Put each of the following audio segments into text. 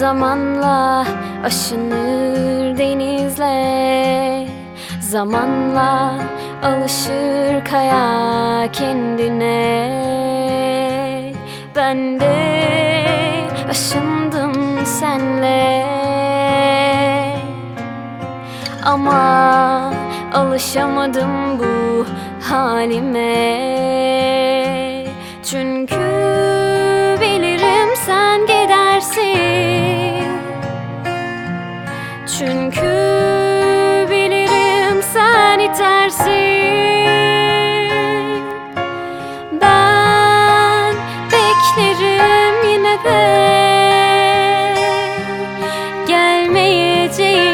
Zamanla aşınır denizle. Zamanla alışır kaya kendine. Ben de aşındım senle. Ama alışamadım bu halime. Çünkü Çünkü bilirim sen itersin. Ben beklerim yine de. Gelmeyeceğim.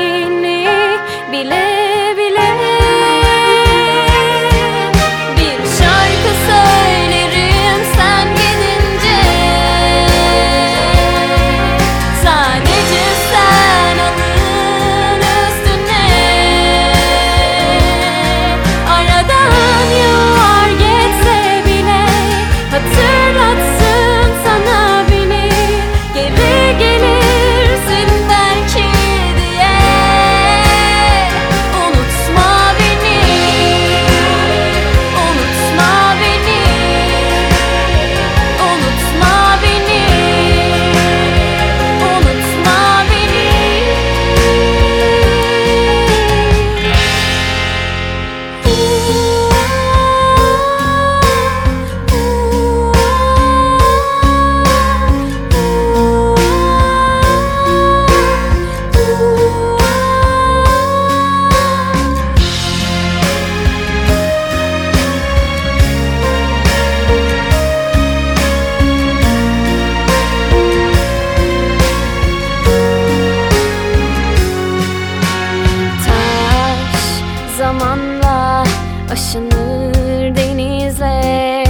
zamanla aşınır denize.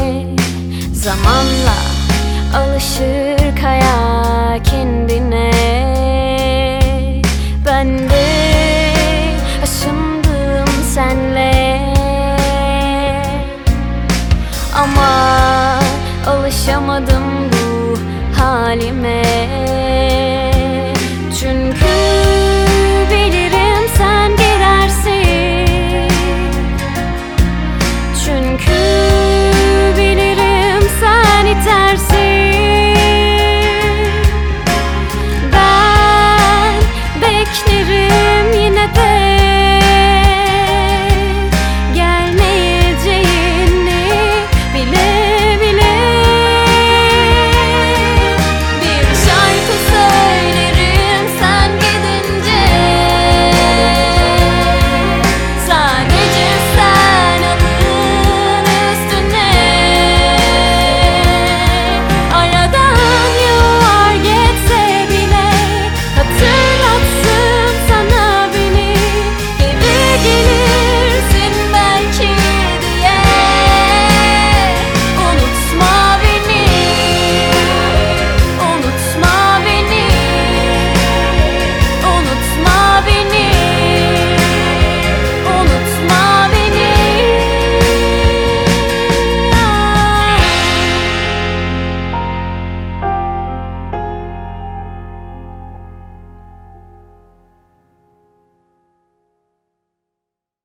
Zamanla alışır kaya kendine. Ben de aşındım senle. Ama alışamadım bu halime. Çünkü